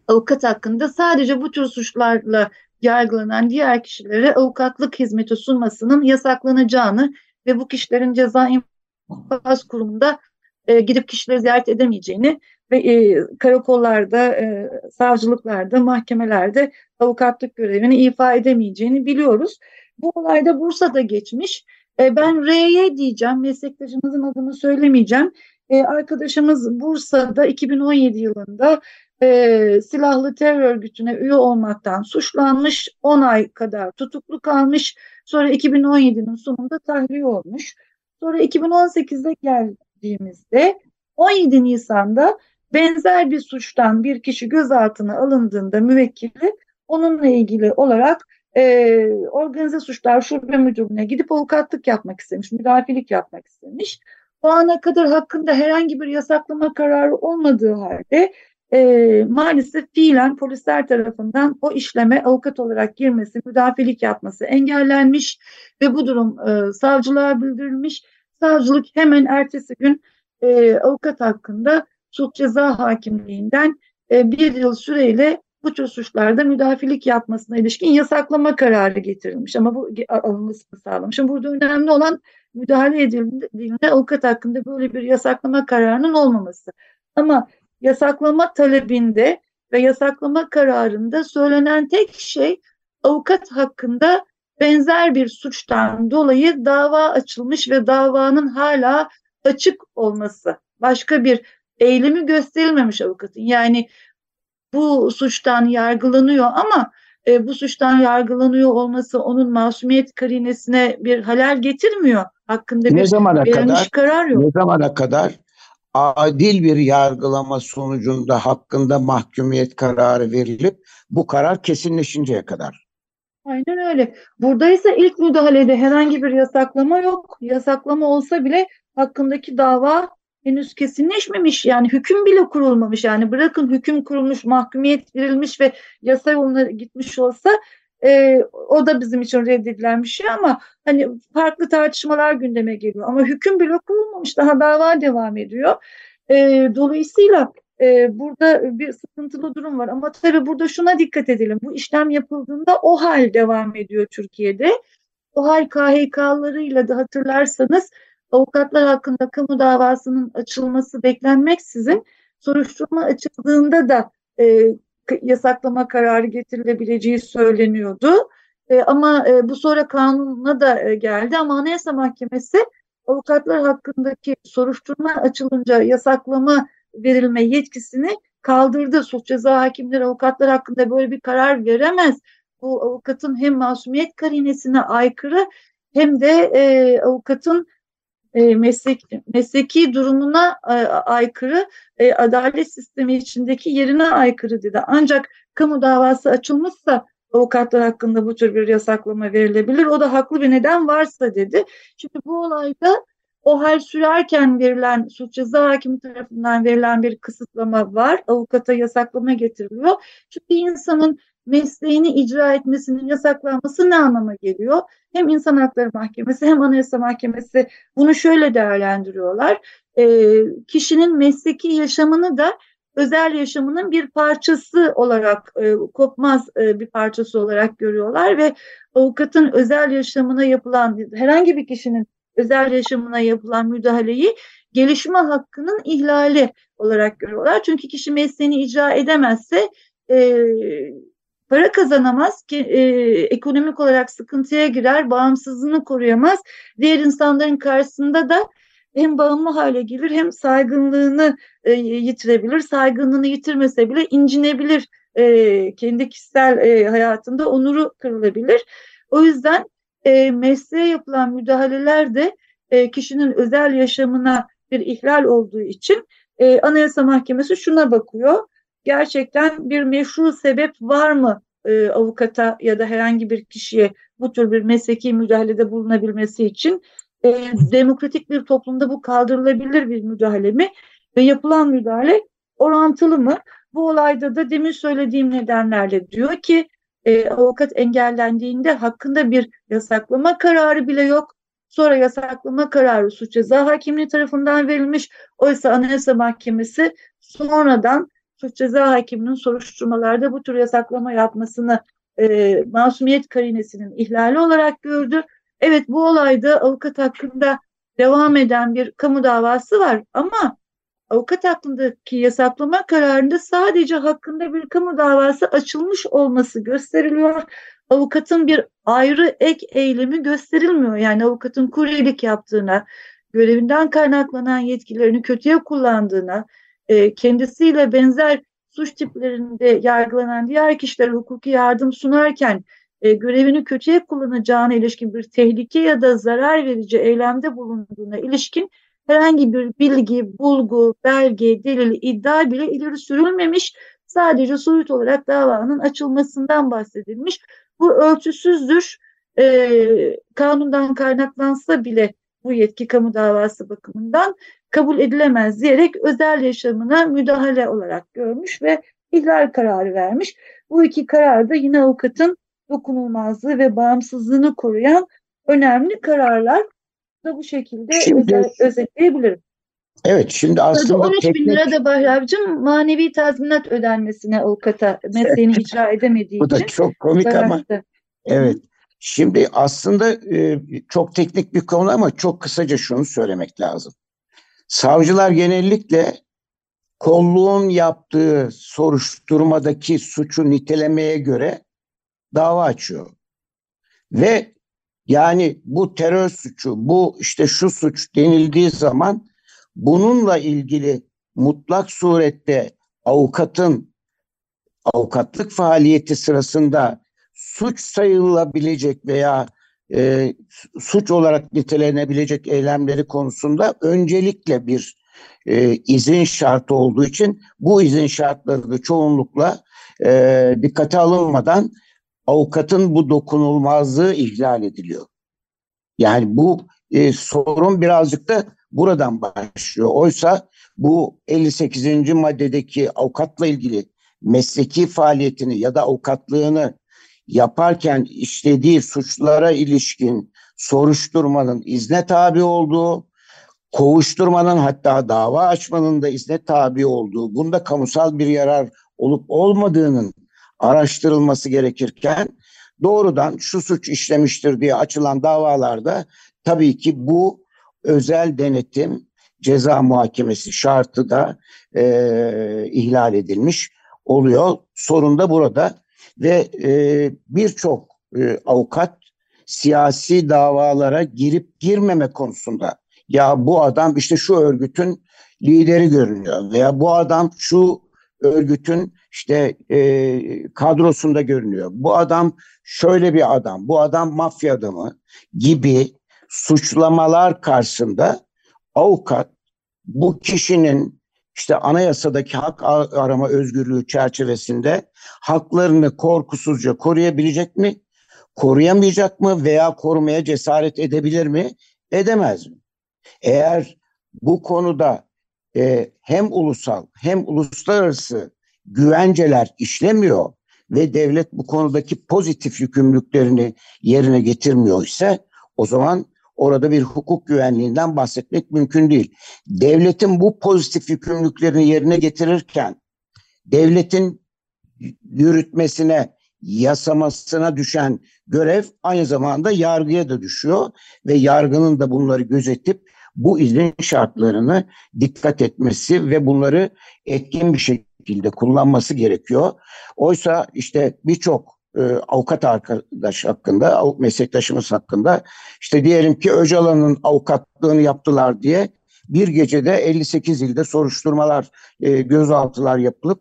avukat hakkında sadece bu tür suçlarla yargılanan diğer kişilere avukatlık hizmeti sunmasının yasaklanacağını ve bu kişilerin ceza infaz kurumunda e, gidip kişileri ziyaret edemeyeceğini ve e, karakollarda, e, savcılıklarda, mahkemelerde avukatlık görevini ifa edemeyeceğini biliyoruz. Bu olayda Bursa'da geçmiş. E, ben R'ye diyeceğim, meslektaşımızın adını söylemeyeceğim. E, arkadaşımız Bursa'da 2017 yılında e, silahlı terör örgütüne üye olmaktan suçlanmış, 10 ay kadar tutuklu kalmış. Sonra 2017'nin sonunda tahliye olmuş. Sonra 2018'de geldiğimizde 17 Nisan'da benzer bir suçtan bir kişi gözaltına alındığında müvekkili onunla ilgili olarak e, organize suçlar şube müdürlüğüne gidip avukatlık yapmak istemiş, müdafilik yapmak istemiş. O ana kadar hakkında herhangi bir yasaklama kararı olmadığı halde e, maalesef fiilen polisler tarafından o işleme avukat olarak girmesi, müdafilik yapması engellenmiş ve bu durum e, savcılığa bildirilmiş. Savcılık hemen ertesi gün e, avukat hakkında suç ceza hakimliğinden e, bir yıl süreyle bu tür suçlarda müdafilik yapmasına ilişkin yasaklama kararı getirilmiş ama bu alınmasını sağlamış. Ama burada önemli olan müdahale edildiğinde avukat hakkında böyle bir yasaklama kararının olmaması. Ama yasaklama talebinde ve yasaklama kararında söylenen tek şey avukat hakkında benzer bir suçtan dolayı dava açılmış ve davanın hala açık olması. Başka bir eylemi gösterilmemiş avukatın. Yani bu suçtan yargılanıyor ama e, bu suçtan yargılanıyor olması onun masumiyet karinesine bir halel getirmiyor. Hakkında ne bir zamana kadar, karar yok. Ne zamana kadar adil bir yargılama sonucunda hakkında mahkumiyet kararı verilip bu karar kesinleşinceye kadar. Aynen öyle. Burada ise ilk müdahalede herhangi bir yasaklama yok. Yasaklama olsa bile hakkındaki dava henüz kesinleşmemiş. Yani hüküm bile kurulmamış. Yani bırakın hüküm kurulmuş, mahkumiyet verilmiş ve yasa yoluna gitmiş olsa e, o da bizim için reddedilen bir şey ama hani farklı tartışmalar gündeme geliyor. Ama hüküm bile kurulmamış. Daha dava devam ediyor. E, dolayısıyla e, burada bir sıkıntılı durum var. Ama tabii burada şuna dikkat edelim. Bu işlem yapıldığında o hal devam ediyor Türkiye'de. O hal KHK'larıyla da hatırlarsanız avukatlar hakkında kamu davasının açılması beklenmeksizin soruşturma açıldığında da e, yasaklama kararı getirilebileceği söyleniyordu. E, ama e, bu sonra kanuna da e, geldi ama Anayasa Mahkemesi avukatlar hakkındaki soruşturma açılınca yasaklama verilme yetkisini kaldırdı. Suç ceza hakimleri avukatlar hakkında böyle bir karar veremez. Bu avukatın hem masumiyet karinesine aykırı hem de e, avukatın e, meslek mesleki durumuna e, aykırı, e, adalet sistemi içindeki yerine aykırı dedi. Ancak kamu davası açılmışsa avukatlar hakkında bu tür bir yasaklama verilebilir. O da haklı bir neden varsa dedi. Şimdi bu olayda o hal sürerken verilen suç ceza hakimi tarafından verilen bir kısıtlama var. Avukata yasaklama getiriliyor. Çünkü insanın mesleğini icra etmesinin yasaklanması ne anlama geliyor? Hem İnsan Hakları Mahkemesi hem Anayasa Mahkemesi bunu şöyle değerlendiriyorlar. E, kişinin mesleki yaşamını da özel yaşamının bir parçası olarak e, kopmaz e, bir parçası olarak görüyorlar ve avukatın özel yaşamına yapılan herhangi bir kişinin özel yaşamına yapılan müdahaleyi gelişme hakkının ihlali olarak görüyorlar. Çünkü kişi mesleğini icra edemezse e, para kazanamaz ki e, ekonomik olarak sıkıntıya girer, bağımsızlığını koruyamaz. Diğer insanların karşısında da hem bağımlı hale gelir hem saygınlığını e, yitirebilir. Saygınlığını yitirmese bile incinebilir. E, kendi kişisel e, hayatında onuru kırılabilir. O yüzden e, mesleğe yapılan müdahaleler de e, kişinin özel yaşamına bir ihlal olduğu için e, Anayasa Mahkemesi şuna bakıyor gerçekten bir meşru sebep var mı e, avukata ya da herhangi bir kişiye bu tür bir mesleki müdahalede bulunabilmesi için e, demokratik bir toplumda bu kaldırılabilir bir müdahale mi ve yapılan müdahale orantılı mı? Bu olayda da demin söylediğim nedenlerle diyor ki e, avukat engellendiğinde hakkında bir yasaklama kararı bile yok. Sonra yasaklama kararı suç ceza hakimliği tarafından verilmiş. Oysa Anayasa Mahkemesi sonradan suç ceza hakiminin soruşturmalarda bu tür yasaklama yapmasını e, masumiyet karinesinin ihlali olarak gördü. Evet bu olayda avukat hakkında devam eden bir kamu davası var ama avukat hakkındaki yasaklama kararında sadece hakkında bir kamu davası açılmış olması gösteriliyor. avukatın bir ayrı ek eylemi gösterilmiyor. Yani avukatın kuryelik yaptığına, görevinden kaynaklanan yetkilerini kötüye kullandığına, e, kendisiyle benzer suç tiplerinde yargılanan diğer kişilere hukuki yardım sunarken e, görevini kötüye kullanacağına ilişkin bir tehlike ya da zarar verici eylemde bulunduğuna ilişkin herhangi bir bilgi, bulgu, belge, delil, iddia bile ileri sürülmemiş. Sadece soyut olarak davanın açılmasından bahsedilmiş. Bu ölçüsüzdür. E, kanundan kaynaklansa bile bu yetki kamu davası bakımından kabul edilemez diyerek özel yaşamına müdahale olarak görmüş ve ihlal kararı vermiş. Bu iki karar da yine avukatın dokunulmazlığı ve bağımsızlığını koruyan önemli kararlar da bu şekilde şimdi, özel, özetleyebilirim. Evet şimdi aslında 13 teknik... bin lira da Bahrab'cığım manevi tazminat ödenmesine avukata mesleğini icra edemediği Bu da için. çok komik ama. Evet. Şimdi aslında e, çok teknik bir konu ama çok kısaca şunu söylemek lazım. Savcılar genellikle kolluğun yaptığı soruşturmadaki suçu nitelemeye göre dava açıyor. Ve yani bu terör suçu, bu işte şu suç denildiği zaman bununla ilgili mutlak surette avukatın avukatlık faaliyeti sırasında suç sayılabilecek veya e, suç olarak nitelenebilecek eylemleri konusunda öncelikle bir e, izin şartı olduğu için bu izin şartları da çoğunlukla e, dikkate alınmadan avukatın bu dokunulmazlığı ihlal ediliyor. Yani bu e, sorun birazcık da buradan başlıyor. Oysa bu 58. maddedeki avukatla ilgili mesleki faaliyetini ya da avukatlığını yaparken işlediği suçlara ilişkin soruşturmanın izne tabi olduğu, kovuşturmanın hatta dava açmanın da izne tabi olduğu, bunda kamusal bir yarar olup olmadığının araştırılması gerekirken doğrudan şu suç işlemiştir diye açılan davalarda tabii ki bu özel denetim ceza muhakemesi şartı da e, ihlal edilmiş oluyor. Sorun da burada ve e, birçok e, avukat siyasi davalara girip girmeme konusunda ya bu adam işte şu örgütün lideri görünüyor veya bu adam şu örgütün işte e, kadrosunda görünüyor. Bu adam şöyle bir adam, bu adam mafya adamı gibi suçlamalar karşısında avukat bu kişinin işte anayasadaki hak arama özgürlüğü çerçevesinde haklarını korkusuzca koruyabilecek mi? Koruyamayacak mı veya korumaya cesaret edebilir mi? Edemez mi? Eğer bu konuda e, hem ulusal hem uluslararası güvenceler işlemiyor ve devlet bu konudaki pozitif yükümlülüklerini yerine getirmiyor ise o zaman orada bir hukuk güvenliğinden bahsetmek mümkün değil. Devletin bu pozitif yükümlülüklerini yerine getirirken devletin yürütmesine, yasamasına düşen görev aynı zamanda yargıya da düşüyor ve yargının da bunları gözetip bu izin şartlarını dikkat etmesi ve bunları etkin bir şekilde kullanması gerekiyor. Oysa işte birçok e, avukat arkadaş hakkında, meslektaşımız hakkında işte diyelim ki Öcalan'ın avukatlığını yaptılar diye bir gecede 58 ilde soruşturmalar, e, gözaltılar yapılıp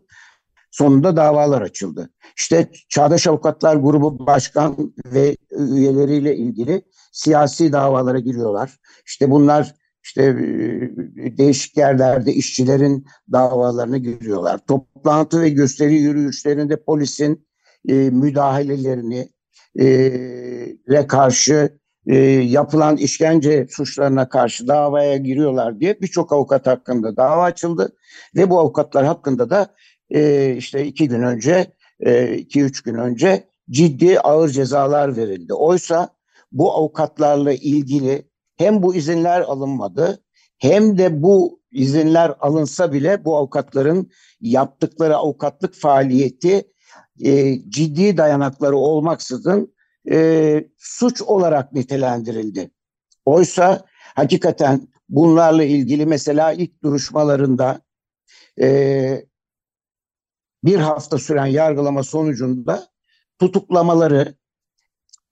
sonunda davalar açıldı. İşte Çağdaş Avukatlar Grubu Başkan ve üyeleriyle ilgili siyasi davalara giriyorlar. İşte bunlar işte e, değişik yerlerde işçilerin davalarına giriyorlar. Toplantı ve gösteri yürüyüşlerinde polisin e, müdahalelerini e, karşı e, yapılan işkence suçlarına karşı davaya giriyorlar diye birçok avukat hakkında dava açıldı ve bu avukatlar hakkında da e, işte iki gün önce e, iki üç gün önce ciddi ağır cezalar verildi. Oysa bu avukatlarla ilgili hem bu izinler alınmadı hem de bu izinler alınsa bile bu avukatların yaptıkları avukatlık faaliyeti e, ciddi dayanakları olmaksızın e, suç olarak nitelendirildi. Oysa hakikaten bunlarla ilgili mesela ilk duruşmalarında e, bir hafta süren yargılama sonucunda tutuklamaları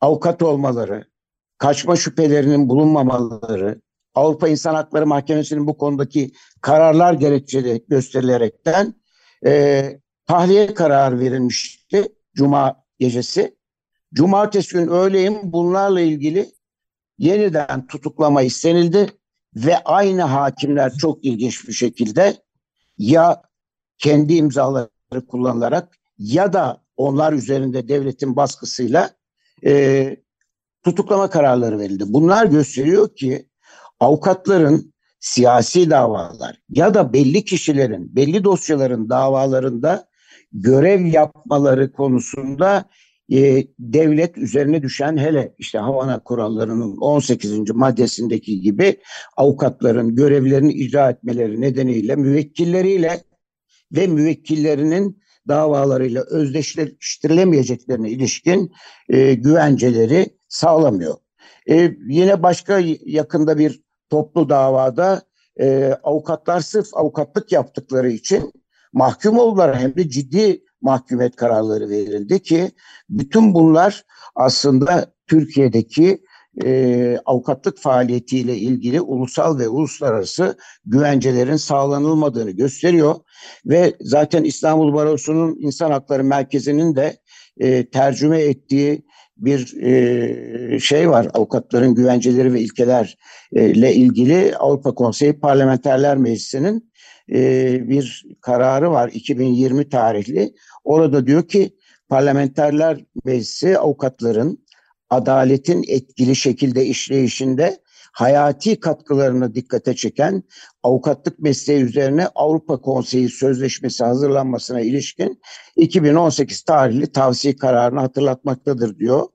avukat olmaları, kaçma şüphelerinin bulunmamaları, Avrupa İnsan Hakları Mahkemesi'nin bu konudaki kararlar gerekçeli gösterilerekten e, tahliye kararı verilmişti Cuma gecesi. Cumartesi gün öğleyin bunlarla ilgili yeniden tutuklama istenildi ve aynı hakimler çok ilginç bir şekilde ya kendi imzaları kullanılarak ya da onlar üzerinde devletin baskısıyla e, tutuklama kararları verildi. Bunlar gösteriyor ki avukatların siyasi davalar ya da belli kişilerin, belli dosyaların davalarında görev yapmaları konusunda e, devlet üzerine düşen hele işte Havana kurallarının 18. maddesindeki gibi avukatların görevlerini icra etmeleri nedeniyle müvekkilleriyle ve müvekkillerinin davalarıyla özdeşleştirilemeyeceklerine ilişkin e, güvenceleri sağlamıyor. E, yine başka yakında bir toplu davada e, avukatlar sırf avukatlık yaptıkları için mahkum oldular. Hem de ciddi mahkumiyet kararları verildi ki bütün bunlar aslında Türkiye'deki e, avukatlık faaliyetiyle ilgili ulusal ve uluslararası güvencelerin sağlanılmadığını gösteriyor. Ve zaten İstanbul Barosu'nun İnsan Hakları Merkezi'nin de e, tercüme ettiği bir e, şey var. Avukatların güvenceleri ve ilkelerle ilgili Avrupa Konseyi Parlamenterler Meclisi'nin e, bir kararı var 2020 tarihli. Orada diyor ki Parlamenterler Meclisi avukatların adaletin etkili şekilde işleyişinde hayati katkılarını dikkate çeken avukatlık mesleği üzerine Avrupa Konseyi Sözleşmesi hazırlanmasına ilişkin 2018 tarihli tavsiye kararını hatırlatmaktadır diyor.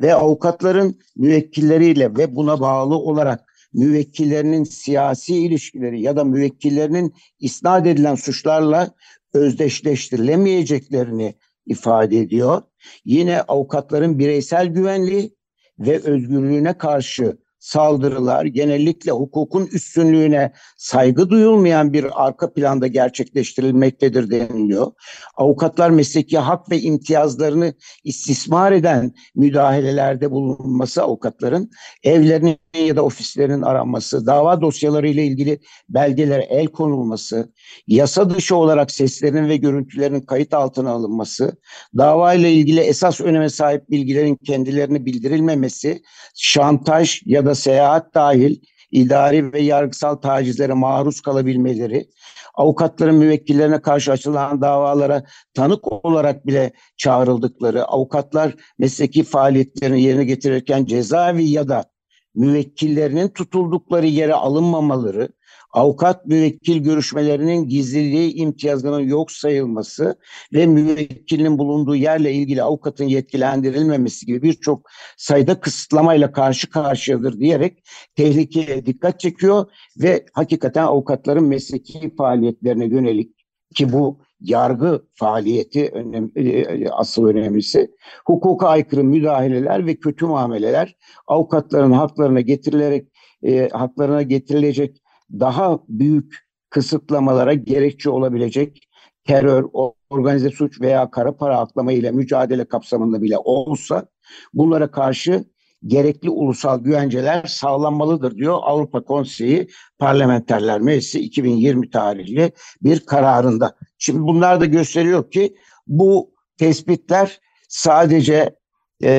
Ve avukatların müvekkilleriyle ve buna bağlı olarak müvekkillerinin siyasi ilişkileri ya da müvekkillerinin isnat edilen suçlarla özdeşleştirilemeyeceklerini ifade ediyor. Yine avukatların bireysel güvenliği ve özgürlüğüne karşı saldırılar genellikle hukukun üstünlüğüne saygı duyulmayan bir arka planda gerçekleştirilmektedir deniliyor. Avukatlar mesleki hak ve imtiyazlarını istismar eden müdahalelerde bulunması avukatların evlerinin ya da ofislerinin aranması, dava dosyaları ile ilgili belgelere el konulması, yasa dışı olarak seslerin ve görüntülerin kayıt altına alınması, dava ile ilgili esas öneme sahip bilgilerin kendilerine bildirilmemesi, şantaj ya da seyahat dahil idari ve yargısal tacizlere maruz kalabilmeleri, avukatların müvekkillerine karşı açılan davalara tanık olarak bile çağrıldıkları, avukatlar mesleki faaliyetlerini yerine getirirken cezaevi ya da müvekkillerinin tutuldukları yere alınmamaları, avukat müvekkil görüşmelerinin gizliliği imtiyazının yok sayılması ve müvekkilin bulunduğu yerle ilgili avukatın yetkilendirilmemesi gibi birçok sayıda kısıtlamayla karşı karşıyadır diyerek tehlikeye dikkat çekiyor ve hakikaten avukatların mesleki faaliyetlerine yönelik ki bu yargı faaliyeti önem, e, e, asıl önemlisi. Hukuka aykırı müdahaleler ve kötü muameleler avukatların haklarına getirilerek e, haklarına getirilecek daha büyük kısıtlamalara gerekçe olabilecek terör, organize suç veya kara para aklama ile mücadele kapsamında bile olsa bunlara karşı gerekli ulusal güvenceler sağlanmalıdır diyor Avrupa Konseyi Parlamenterler Meclisi 2020 tarihli bir kararında. Şimdi bunlar da gösteriyor ki bu tespitler sadece e,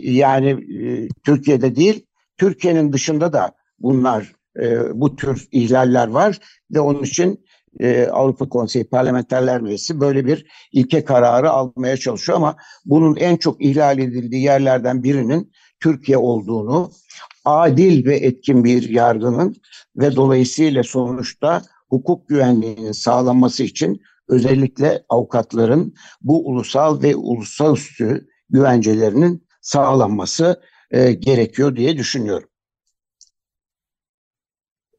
yani e, Türkiye'de değil Türkiye'nin dışında da bunlar e, bu tür ihlaller var ve onun için e, Avrupa Konseyi Parlamenterler Meclisi böyle bir ilke kararı almaya çalışıyor ama bunun en çok ihlal edildiği yerlerden birinin Türkiye olduğunu, adil ve etkin bir yargının ve dolayısıyla sonuçta hukuk güvenliğinin sağlanması için özellikle avukatların bu ulusal ve uluslararası güvencelerinin sağlanması e, gerekiyor diye düşünüyorum.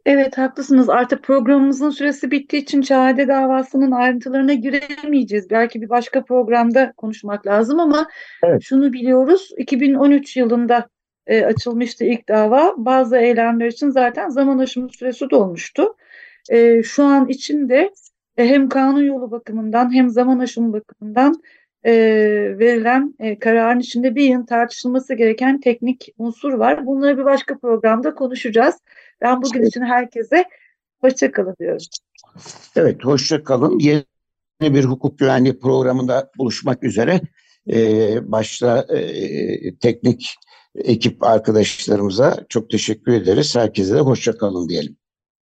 Evet haklısınız. Artık programımızın süresi bittiği için şahade davasının ayrıntılarına giremeyeceğiz. Belki bir başka programda konuşmak lazım ama evet. şunu biliyoruz. 2013 yılında e, açılmıştı ilk dava. Bazı eylemler için zaten zaman aşımı süresi dolmuştu. E, şu an için de e, hem kanun yolu bakımından hem zaman aşımı bakımından e, verilen e, kararın içinde bir yıl tartışılması gereken teknik unsur var. Bunları bir başka programda konuşacağız. Ben bugün için herkese hoşça kalın diyorum. Evet, hoşça kalın. Yeni bir hukuk güvenliği programında buluşmak üzere. Ee, başta e, teknik ekip arkadaşlarımıza çok teşekkür ederiz. Herkese de hoşça kalın diyelim.